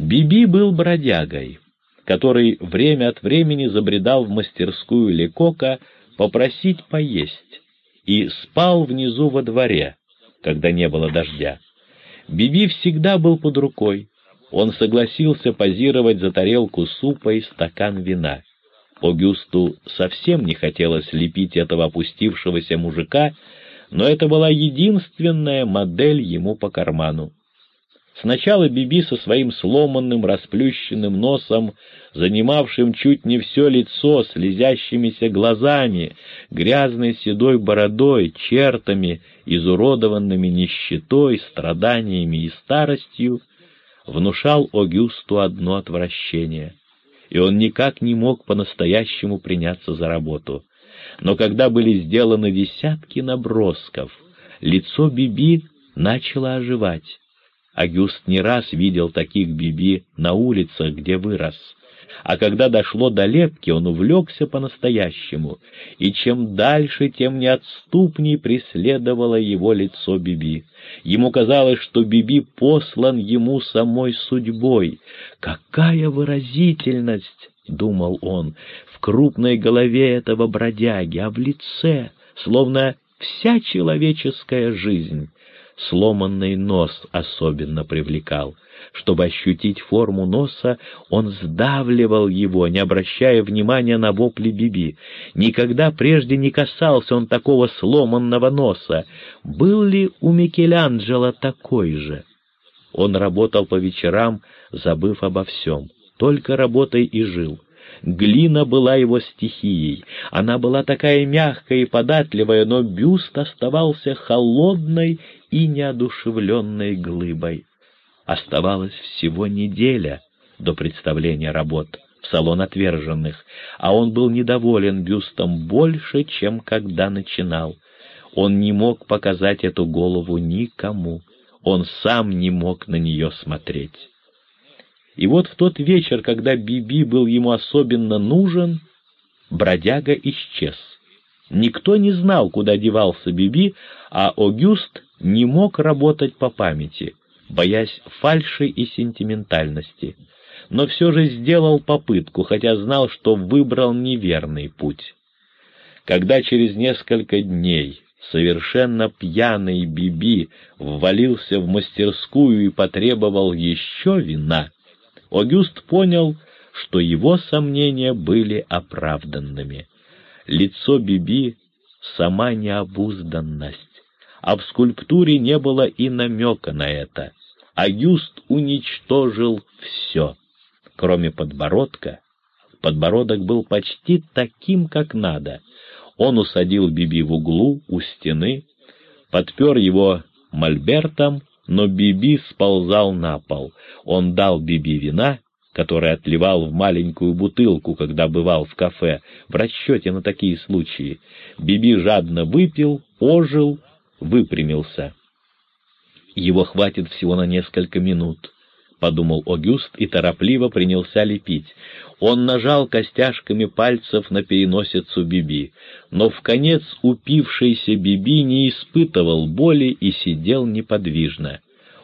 Биби был бродягой, который время от времени забредал в мастерскую Лекока попросить поесть и спал внизу во дворе, когда не было дождя. Биби всегда был под рукой. Он согласился позировать за тарелку супа и стакан вина. Огюсту совсем не хотелось лепить этого опустившегося мужика, но это была единственная модель ему по карману. Сначала Биби со своим сломанным, расплющенным носом, занимавшим чуть не все лицо, слезящимися глазами, грязной седой бородой, чертами, изуродованными нищетой, страданиями и старостью, внушал Огюсту одно отвращение, и он никак не мог по-настоящему приняться за работу. Но когда были сделаны десятки набросков, лицо Биби начало оживать. Агюст не раз видел таких Биби на улицах, где вырос. А когда дошло до лепки, он увлекся по-настоящему, и чем дальше, тем неотступней преследовало его лицо Биби. Ему казалось, что Биби послан ему самой судьбой. «Какая выразительность!» — думал он, — в крупной голове этого бродяги, а в лице, словно вся человеческая жизнь. Сломанный нос особенно привлекал. Чтобы ощутить форму носа, он сдавливал его, не обращая внимания на вопли Биби. Никогда прежде не касался он такого сломанного носа. Был ли у Микеланджело такой же? Он работал по вечерам, забыв обо всем. Только работой и жил. Глина была его стихией. Она была такая мягкая и податливая, но бюст оставался холодной и неодушевленной глыбой. Оставалась всего неделя до представления работ в салон отверженных, а он был недоволен бюстом больше, чем когда начинал. Он не мог показать эту голову никому, он сам не мог на нее смотреть. И вот в тот вечер, когда Биби был ему особенно нужен, бродяга исчез. Никто не знал, куда девался Биби, а Огюст не мог работать по памяти, боясь фальши и сентиментальности, но все же сделал попытку, хотя знал, что выбрал неверный путь. Когда через несколько дней совершенно пьяный Биби ввалился в мастерскую и потребовал еще вина, Огюст понял, что его сомнения были оправданными. Лицо Биби — сама необузданность, а в скульптуре не было и намека на это. Агюст уничтожил все, кроме подбородка. Подбородок был почти таким, как надо. Он усадил Биби в углу у стены, подпер его мольбертом но Биби сползал на пол. Он дал Биби вина, который отливал в маленькую бутылку, когда бывал в кафе, в расчете на такие случаи. Биби жадно выпил, ожил, выпрямился. Его хватит всего на несколько минут. — подумал Огюст и торопливо принялся лепить. Он нажал костяшками пальцев на переносицу Биби, но в конец упившийся Биби не испытывал боли и сидел неподвижно.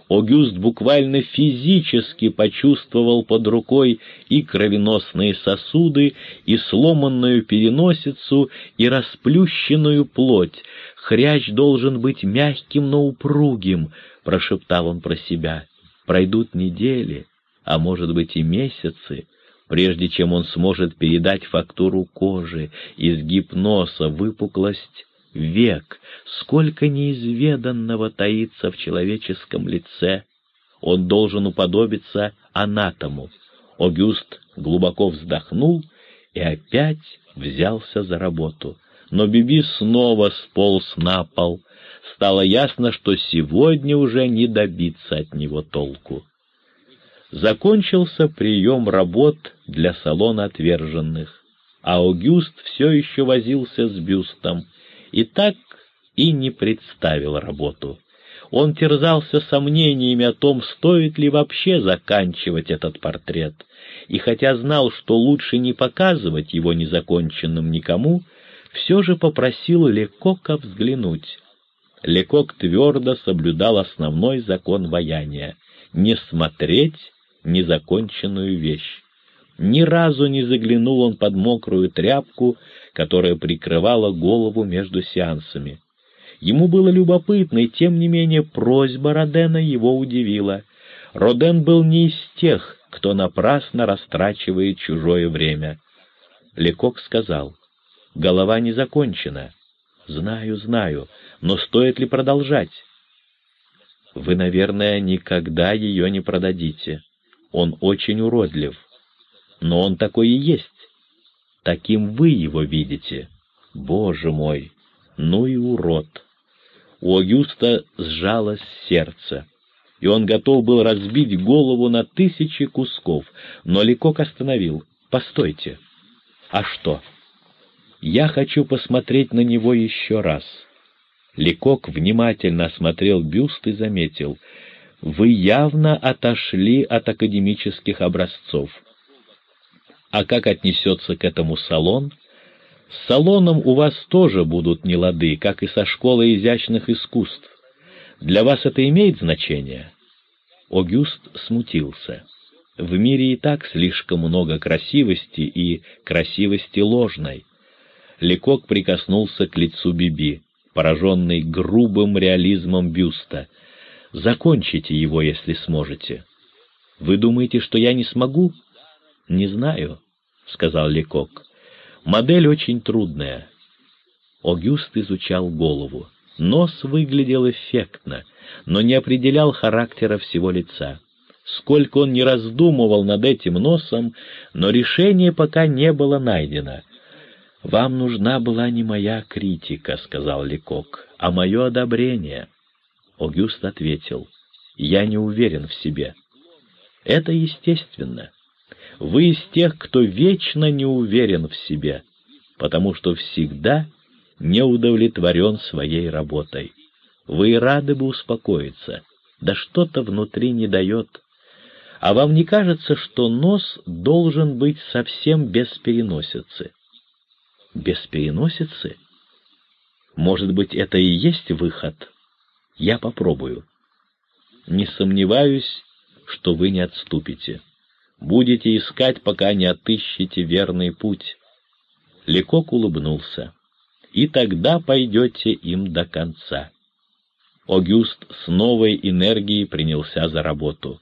Огюст буквально физически почувствовал под рукой и кровеносные сосуды, и сломанную переносицу, и расплющенную плоть. «Хрящ должен быть мягким, но упругим», — прошептал он про себя пройдут недели, а может быть и месяцы, прежде чем он сможет передать фактуру кожи, изгиб носа, выпуклость век, сколько неизведанного таится в человеческом лице. Он должен уподобиться анатому. Огюст глубоко вздохнул и опять взялся за работу. Но Биби снова сполз на пол, стало ясно, что сегодня уже не добиться от него толку. Закончился прием работ для салона отверженных, а Аугюст все еще возился с бюстом и так и не представил работу. Он терзался сомнениями о том, стоит ли вообще заканчивать этот портрет, и хотя знал, что лучше не показывать его незаконченным никому, все же попросил Лекока взглянуть. Лекок твердо соблюдал основной закон ваяния — не смотреть, незаконченную вещь. Ни разу не заглянул он под мокрую тряпку, которая прикрывала голову между сеансами. Ему было любопытно, и тем не менее просьба Родена его удивила. Роден был не из тех, кто напрасно растрачивает чужое время. Лекок сказал, «Голова не закончена». «Знаю, знаю, но стоит ли продолжать?» «Вы, наверное, никогда ее не продадите. Он очень уродлив. Но он такой и есть. Таким вы его видите. Боже мой, ну и урод!» У Огюста сжалось сердце, и он готов был разбить голову на тысячи кусков, но Лекок остановил. «Постойте. А что?» «Я хочу посмотреть на него еще раз». Лекок внимательно осмотрел бюст и заметил. «Вы явно отошли от академических образцов. А как отнесется к этому салон?» С салоном у вас тоже будут нелады, как и со школой изящных искусств. Для вас это имеет значение?» Огюст смутился. В мире и так слишком много красивости и красивости ложной. Лекок прикоснулся к лицу Биби, пораженный грубым реализмом бюста. «Закончите его, если сможете». «Вы думаете, что я не смогу?» «Не знаю», — сказал Лекок. Модель очень трудная. Огюст изучал голову. Нос выглядел эффектно, но не определял характера всего лица. Сколько он не раздумывал над этим носом, но решение пока не было найдено. «Вам нужна была не моя критика», — сказал Лекок, — «а мое одобрение». Огюст ответил, «Я не уверен в себе». «Это естественно. Вы из тех, кто вечно не уверен в себе, потому что всегда не удовлетворен своей работой. Вы рады бы успокоиться, да что-то внутри не дает. А вам не кажется, что нос должен быть совсем без переносицы? Без переносицы? Может быть, это и есть выход? Я попробую. Не сомневаюсь, что вы не отступите будете искать, пока не отыщете верный путь». Лекок улыбнулся. «И тогда пойдете им до конца». Огюст с новой энергией принялся за работу.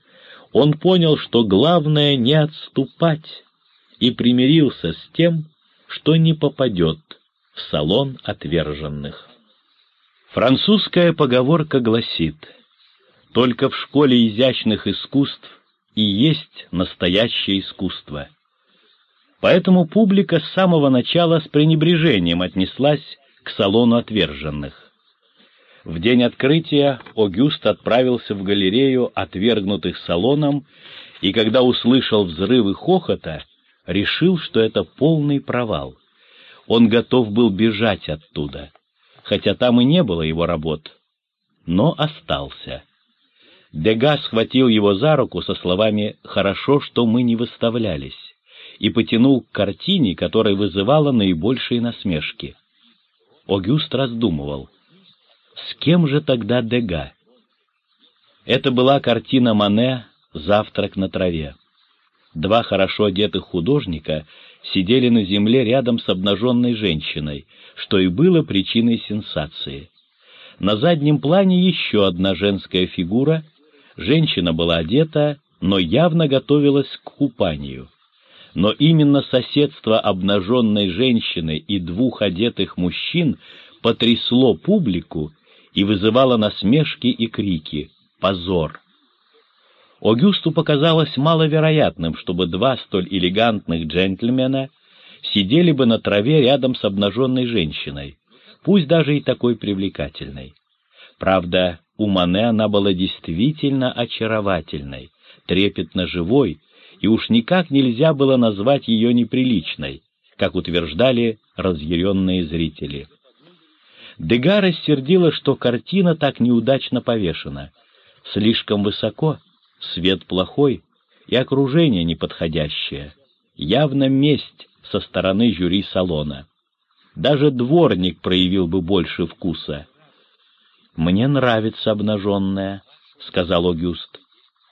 Он понял, что главное не отступать, и примирился с тем, что не попадет в салон отверженных. Французская поговорка гласит «Только в школе изящных искусств и есть настоящее искусство. Поэтому публика с самого начала с пренебрежением отнеслась к салону отверженных. В день открытия Огюст отправился в галерею отвергнутых салоном, и когда услышал взрывы хохота, решил, что это полный провал. Он готов был бежать оттуда, хотя там и не было его работ, но остался. Дега схватил его за руку со словами «хорошо, что мы не выставлялись» и потянул к картине, которая вызывала наибольшие насмешки. Огюст раздумывал, с кем же тогда Дега? Это была картина Мане «Завтрак на траве». Два хорошо одетых художника сидели на земле рядом с обнаженной женщиной, что и было причиной сенсации. На заднем плане еще одна женская фигура — Женщина была одета, но явно готовилась к купанию. Но именно соседство обнаженной женщины и двух одетых мужчин потрясло публику и вызывало насмешки и крики «Позор!». Огюсту показалось маловероятным, чтобы два столь элегантных джентльмена сидели бы на траве рядом с обнаженной женщиной, пусть даже и такой привлекательной. Правда, у Мане она была действительно очаровательной, трепетно живой, и уж никак нельзя было назвать ее неприличной, как утверждали разъяренные зрители. Дега рассердила, что картина так неудачно повешена. Слишком высоко, свет плохой и окружение неподходящее. Явно месть со стороны жюри салона. Даже дворник проявил бы больше вкуса. «Мне нравится обнаженная», — сказал Огюст.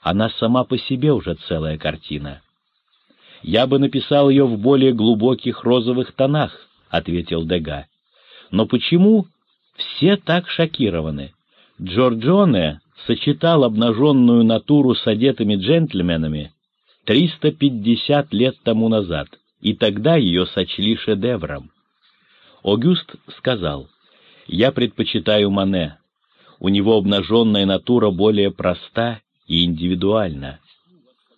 Она сама по себе уже целая картина. «Я бы написал ее в более глубоких розовых тонах», — ответил Дега. «Но почему все так шокированы? Джорджоне сочетал обнаженную натуру с одетыми джентльменами 350 лет тому назад, и тогда ее сочли шедевром. Огюст сказал, «Я предпочитаю Мане. У него обнаженная натура более проста и индивидуальна».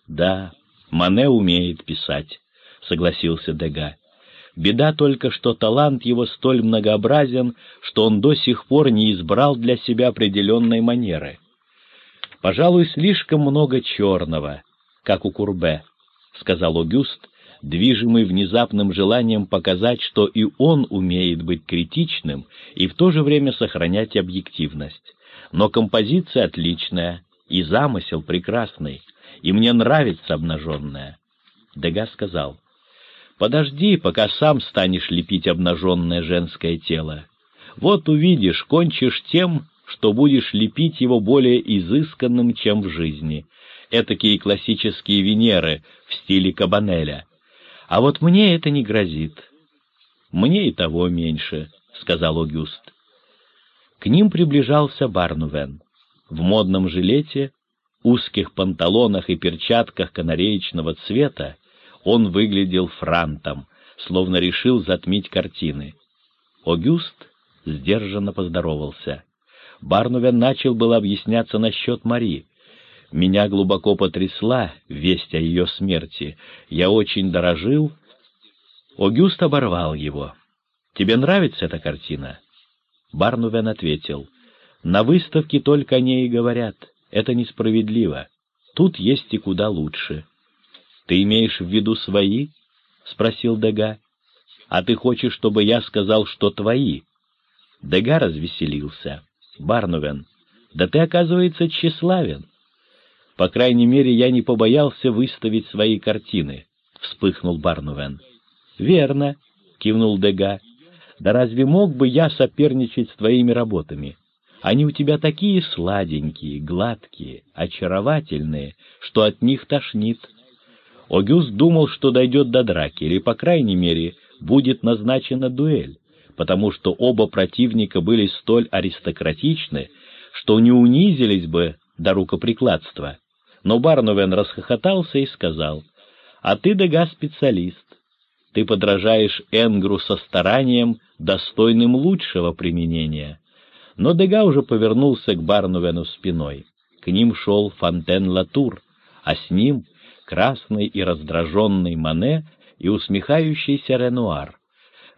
«Да, Мане умеет писать», — согласился Дега. «Беда только, что талант его столь многообразен, что он до сих пор не избрал для себя определенной манеры. Пожалуй, слишком много черного, как у Курбе», — сказал Огюст, движимый внезапным желанием показать, что и он умеет быть критичным и в то же время сохранять объективность. Но композиция отличная, и замысел прекрасный, и мне нравится обнаженная. Дега сказал, «Подожди, пока сам станешь лепить обнаженное женское тело. Вот увидишь, кончишь тем, что будешь лепить его более изысканным, чем в жизни. Этакие классические Венеры в стиле Кабанеля — а вот мне это не грозит. Мне и того меньше, — сказал Огюст. К ним приближался Барнувен. В модном жилете, узких панталонах и перчатках канареечного цвета он выглядел франтом, словно решил затмить картины. Огюст сдержанно поздоровался. Барнувен начал было объясняться насчет Мари, меня глубоко потрясла весть о ее смерти. Я очень дорожил. Огюст оборвал его. «Тебе нравится эта картина?» Барнувен ответил. «На выставке только о ней и говорят. Это несправедливо. Тут есть и куда лучше». «Ты имеешь в виду свои?» — спросил Дега. «А ты хочешь, чтобы я сказал, что твои?» Дега развеселился. «Барнувен, да ты, оказывается, тщеславен. По крайней мере, я не побоялся выставить свои картины, — вспыхнул Барнувен. — Верно, — кивнул Дега. — Да разве мог бы я соперничать с твоими работами? Они у тебя такие сладенькие, гладкие, очаровательные, что от них тошнит. Огюст думал, что дойдет до драки, или, по крайней мере, будет назначена дуэль, потому что оба противника были столь аристократичны, что не унизились бы до рукоприкладства. Но Барнувен расхохотался и сказал, «А ты, Дега, специалист. Ты подражаешь Энгру со старанием, достойным лучшего применения». Но Дега уже повернулся к Барнувену спиной. К ним шел Фонтен Латур, а с ним красный и раздраженный Мане и усмехающийся Ренуар.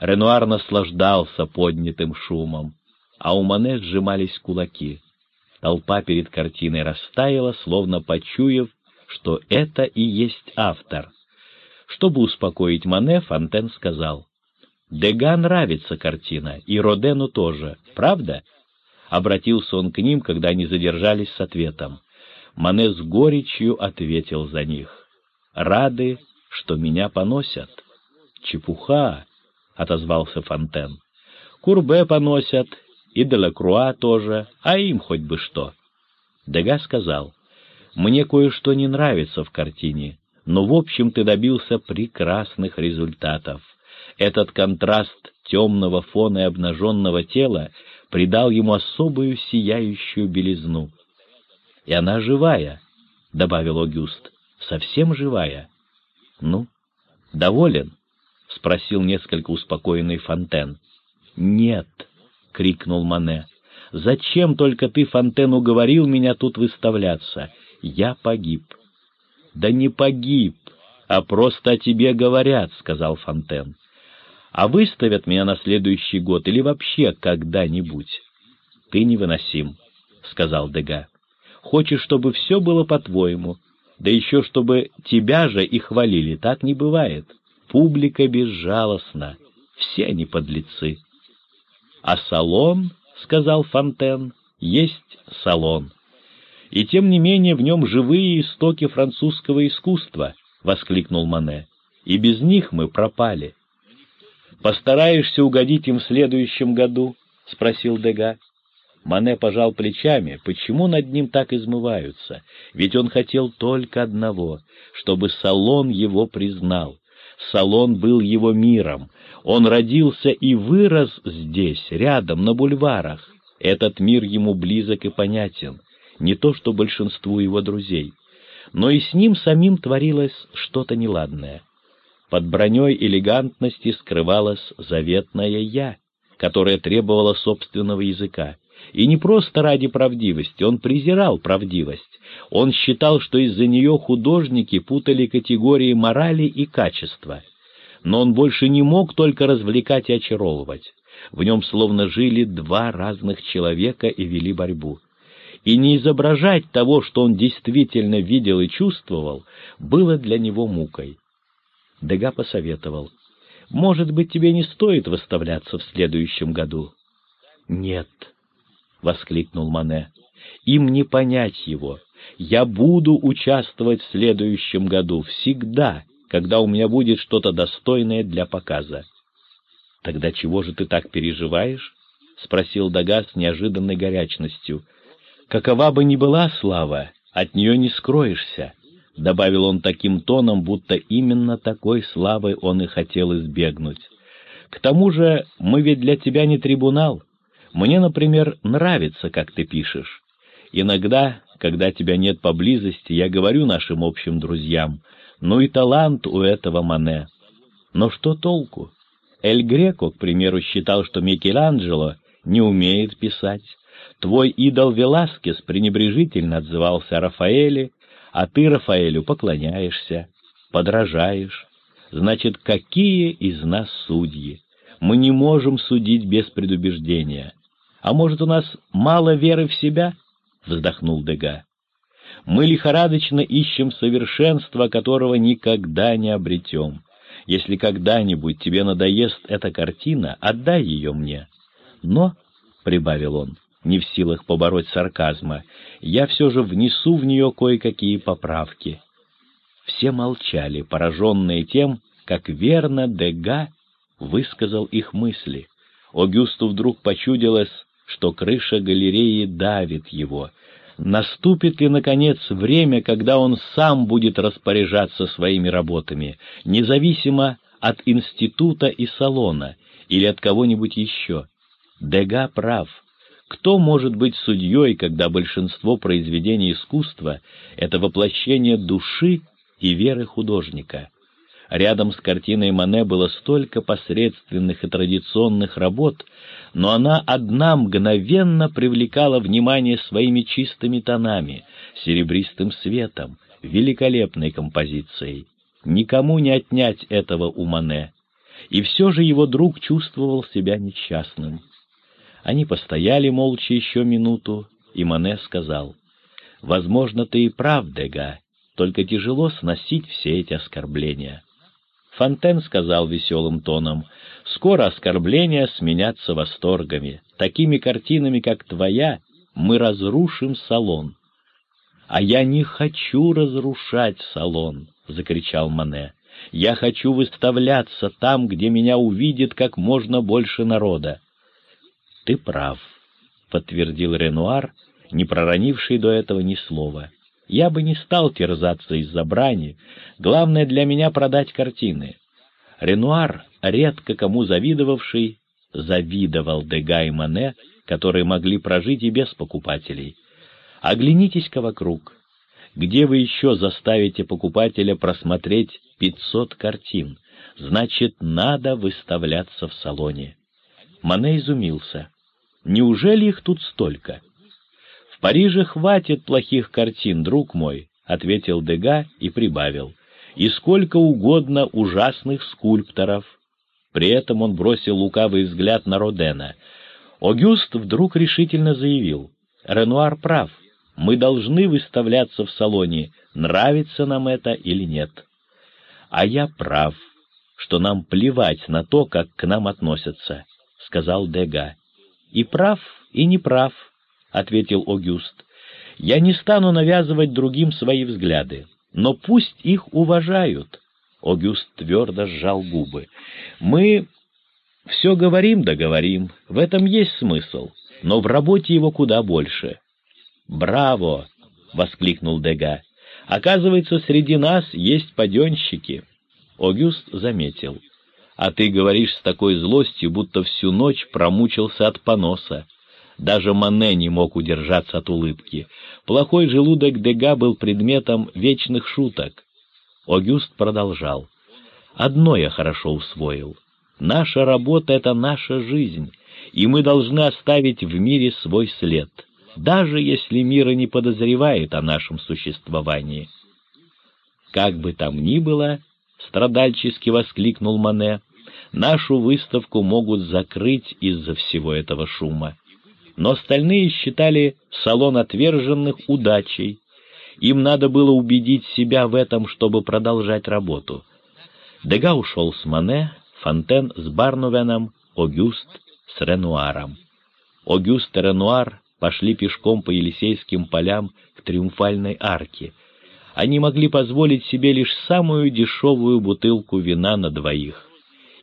Ренуар наслаждался поднятым шумом, а у Мане сжимались кулаки. Толпа перед картиной растаяла, словно почуяв, что это и есть автор. Чтобы успокоить Мане, Фонтен сказал, «Дега нравится картина, и Родену тоже, правда?» Обратился он к ним, когда они задержались с ответом. Мане с горечью ответил за них, «Рады, что меня поносят». «Чепуха!» — отозвался Фонтен. «Курбе поносят, и Делакруа тоже, а им хоть бы что. Дега сказал, «Мне кое-что не нравится в картине, но в общем ты добился прекрасных результатов. Этот контраст темного фона и обнаженного тела придал ему особую сияющую белизну. «И она живая», — добавил Огюст, — «совсем живая». «Ну, доволен?» — спросил несколько успокоенный Фонтен. «Нет», — крикнул Мане. «Зачем только ты, Фонтен, уговорил меня тут выставляться? Я погиб». «Да не погиб, а просто о тебе говорят», — сказал Фонтен. «А выставят меня на следующий год или вообще когда-нибудь?» «Ты невыносим», — сказал Дега. «Хочешь, чтобы все было по-твоему, да еще чтобы тебя же и хвалили, так не бывает. Публика безжалостна, все они подлецы». А салон, — сказал Фонтен, — есть салон. И тем не менее в нем живые истоки французского искусства, — воскликнул Мане. И без них мы пропали. — Постараешься угодить им в следующем году? — спросил Дега. — Мане пожал плечами, почему над ним так измываются, ведь он хотел только одного, чтобы салон его признал. Салон был его миром, он родился и вырос здесь, рядом, на бульварах. Этот мир ему близок и понятен, не то что большинству его друзей. Но и с ним самим творилось что-то неладное. Под броней элегантности скрывалось заветное «я», которое требовало собственного языка. И не просто ради правдивости, он презирал правдивость. Он считал, что из-за нее художники путали категории морали и качества. Но он больше не мог только развлекать и очаровывать. В нем словно жили два разных человека и вели борьбу. И не изображать того, что он действительно видел и чувствовал, было для него мукой. Дега посоветовал. «Может быть, тебе не стоит выставляться в следующем году?» «Нет», — воскликнул Мане, — «им не понять его. Я буду участвовать в следующем году, всегда, когда у меня будет что-то достойное для показа». «Тогда чего же ты так переживаешь?» — спросил Дага с неожиданной горячностью. «Какова бы ни была слава, от нее не скроешься. — добавил он таким тоном, будто именно такой славой он и хотел избегнуть. «К тому же мы ведь для тебя не трибунал. Мне, например, нравится, как ты пишешь. Иногда, когда тебя нет поблизости, я говорю нашим общим друзьям, ну и талант у этого Мане. Но что толку? Эль Греко, к примеру, считал, что Микеланджело не умеет писать. Твой идол Веласкес пренебрежительно отзывался о Рафаэле, а ты Рафаэлю поклоняешься, подражаешь. Значит, какие из нас судьи? Мы не можем судить без предубеждения. А может, у нас мало веры в себя? Вздохнул Дега. Мы лихорадочно ищем совершенства, которого никогда не обретем. Если когда-нибудь тебе надоест эта картина, отдай ее мне. Но, — прибавил он, не в силах побороть сарказма, я все же внесу в нее кое-какие поправки. Все молчали, пораженные тем, как верно Дега высказал их мысли. Огюсту вдруг почудилось, что крыша галереи давит его. Наступит ли, наконец, время, когда он сам будет распоряжаться своими работами, независимо от института и салона или от кого-нибудь еще? Дега прав. Кто может быть судьей, когда большинство произведений искусства — это воплощение души и веры художника? Рядом с картиной Мане было столько посредственных и традиционных работ, но она одна мгновенно привлекала внимание своими чистыми тонами, серебристым светом, великолепной композицией. Никому не отнять этого у Мане. И все же его друг чувствовал себя несчастным. Они постояли молча еще минуту, и Мане сказал, «Возможно, ты и прав, Дега, только тяжело сносить все эти оскорбления». Фонтен сказал веселым тоном, «Скоро оскорбления сменятся восторгами. Такими картинами, как твоя, мы разрушим салон». «А я не хочу разрушать салон», — закричал Мане. «Я хочу выставляться там, где меня увидит как можно больше народа. «Ты прав», — подтвердил Ренуар, не проронивший до этого ни слова. «Я бы не стал терзаться из-за брани. Главное для меня продать картины». Ренуар, редко кому завидовавший, завидовал Дега и Мане, которые могли прожить и без покупателей. Оглянитесь-ка вокруг. Где вы еще заставите покупателя просмотреть пятьсот картин? Значит, надо выставляться в салоне. Мане изумился. Неужели их тут столько? — В Париже хватит плохих картин, друг мой, — ответил Дега и прибавил. — И сколько угодно ужасных скульпторов. При этом он бросил лукавый взгляд на Родена. Огюст вдруг решительно заявил. — Ренуар прав. Мы должны выставляться в салоне, нравится нам это или нет. — А я прав, что нам плевать на то, как к нам относятся, — сказал Дега. «И прав, и не прав», — ответил Огюст. «Я не стану навязывать другим свои взгляды, но пусть их уважают». Огюст твердо сжал губы. «Мы все говорим да говорим, в этом есть смысл. но в работе его куда больше. «Браво!» — воскликнул Дега. «Оказывается, среди нас есть паденщики». Огюст заметил. «А ты говоришь с такой злостью, будто всю ночь промучился от поноса». Даже Мане не мог удержаться от улыбки. Плохой желудок Дега был предметом вечных шуток. Огюст продолжал. «Одно я хорошо усвоил. Наша работа — это наша жизнь, и мы должны оставить в мире свой след, даже если мир и не подозревает о нашем существовании». «Как бы там ни было», — страдальчески воскликнул Мане, — «нашу выставку могут закрыть из-за всего этого шума но остальные считали салон отверженных удачей. Им надо было убедить себя в этом, чтобы продолжать работу. Дега ушел с Мане, Фонтен с Барнувеном, Огюст с Ренуаром. Огюст и Ренуар пошли пешком по Елисейским полям к Триумфальной арке. Они могли позволить себе лишь самую дешевую бутылку вина на двоих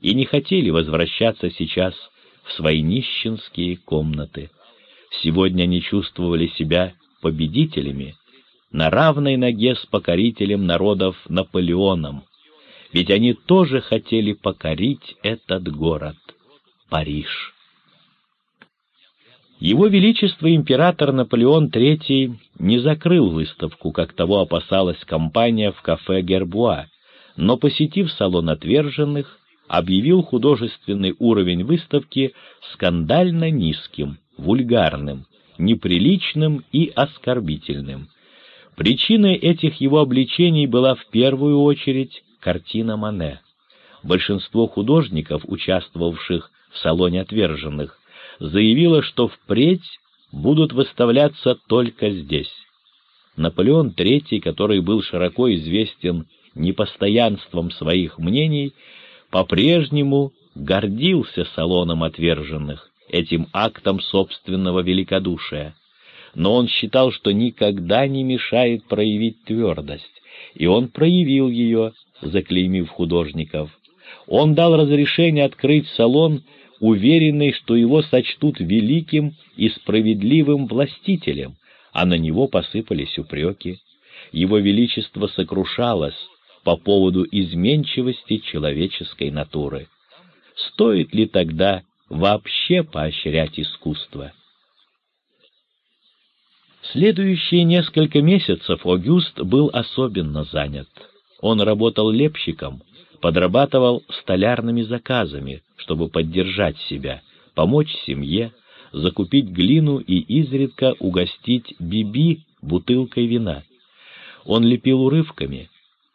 и не хотели возвращаться сейчас в свои нищенские комнаты. Сегодня они чувствовали себя победителями, на равной ноге с покорителем народов Наполеоном, ведь они тоже хотели покорить этот город, Париж. Его Величество император Наполеон III не закрыл выставку, как того опасалась компания в кафе Гербуа, но, посетив салон отверженных, объявил художественный уровень выставки скандально низким, вульгарным, неприличным и оскорбительным. Причиной этих его обличений была в первую очередь картина Мане. Большинство художников, участвовавших в салоне отверженных, заявило, что впредь будут выставляться только здесь. Наполеон III, который был широко известен непостоянством своих мнений, по-прежнему гордился салоном отверженных, этим актом собственного великодушия. Но он считал, что никогда не мешает проявить твердость, и он проявил ее, заклеймив художников. Он дал разрешение открыть салон, уверенный, что его сочтут великим и справедливым властителем, а на него посыпались упреки. Его Величество сокрушалось по поводу изменчивости человеческой натуры. Стоит ли тогда вообще поощрять искусство. Следующие несколько месяцев Огюст был особенно занят. Он работал лепщиком, подрабатывал столярными заказами, чтобы поддержать себя, помочь семье, закупить глину и изредка угостить Биби бутылкой вина. Он лепил урывками,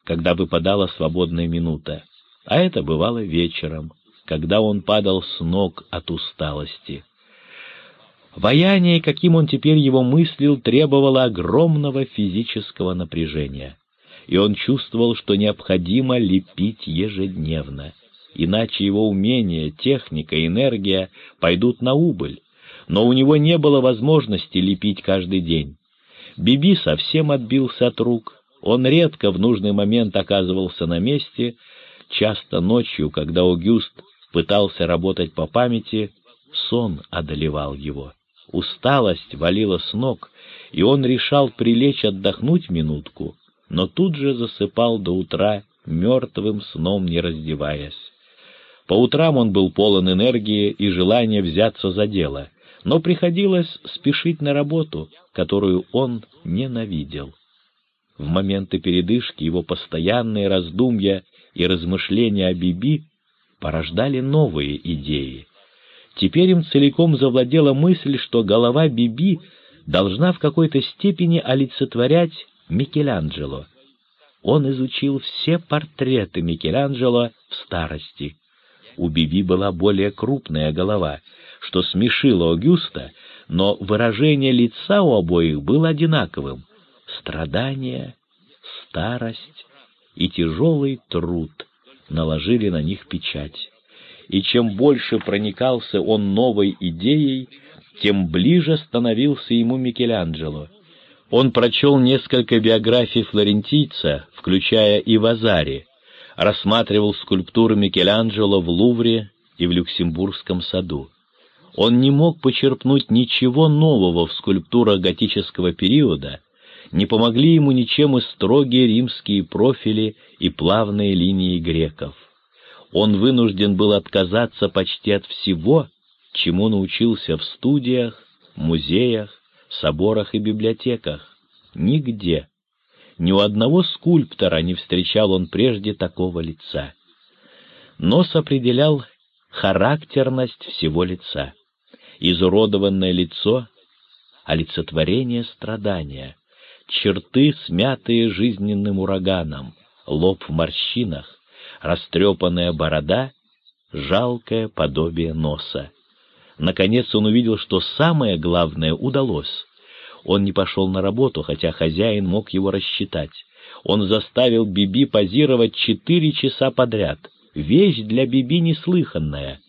когда выпадала свободная минута, а это бывало вечером, когда он падал с ног от усталости. Ваяние, каким он теперь его мыслил, требовало огромного физического напряжения, и он чувствовал, что необходимо лепить ежедневно, иначе его умения, техника, энергия пойдут на убыль, но у него не было возможности лепить каждый день. Биби совсем отбился от рук, он редко в нужный момент оказывался на месте, часто ночью, когда Огюст пытался работать по памяти, сон одолевал его. Усталость валила с ног, и он решал прилечь отдохнуть минутку, но тут же засыпал до утра мертвым сном, не раздеваясь. По утрам он был полон энергии и желания взяться за дело, но приходилось спешить на работу, которую он ненавидел. В моменты передышки его постоянные раздумья и размышления о Биби порождали новые идеи. Теперь им целиком завладела мысль, что голова Биби должна в какой-то степени олицетворять Микеланджело. Он изучил все портреты Микеланджело в старости. У Биби была более крупная голова, что смешило Огюста, но выражение лица у обоих было одинаковым — страдание, старость и тяжелый труд — наложили на них печать. И чем больше проникался он новой идеей, тем ближе становился ему Микеланджело. Он прочел несколько биографий флорентийца, включая и Вазари, рассматривал скульптуры Микеланджело в Лувре и в Люксембургском саду. Он не мог почерпнуть ничего нового в скульптурах готического периода, не помогли ему ничем и строгие римские профили и плавные линии греков. Он вынужден был отказаться почти от всего, чему научился в студиях, музеях, соборах и библиотеках. Нигде, ни у одного скульптора не встречал он прежде такого лица. Нос определял характерность всего лица. Изуродованное лицо — олицетворение страдания, черты, смятые жизненным ураганом, лоб в морщинах, растрепанная борода — жалкое подобие носа. Наконец он увидел, что самое главное удалось. Он не пошел на работу, хотя хозяин мог его рассчитать. Он заставил Биби позировать четыре часа подряд. Вещь для Биби неслыханная.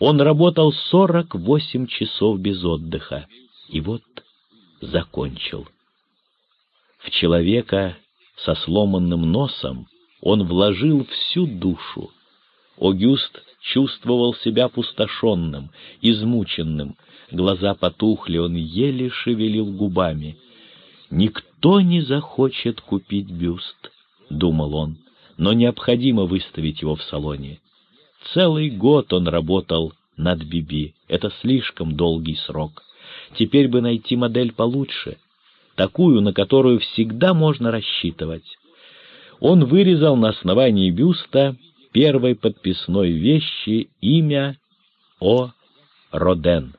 Он работал сорок восемь часов без отдыха. И вот закончил. В человека со сломанным носом он вложил всю душу. Огюст чувствовал себя пустошенным, измученным. Глаза потухли, он еле шевелил губами. «Никто не захочет купить бюст», — думал он, — «но необходимо выставить его в салоне». Целый год он работал над Биби. Это слишком долгий срок. Теперь бы найти модель получше, такую, на которую всегда можно рассчитывать. Он вырезал на основании бюста первой подписной вещи имя О. Роден.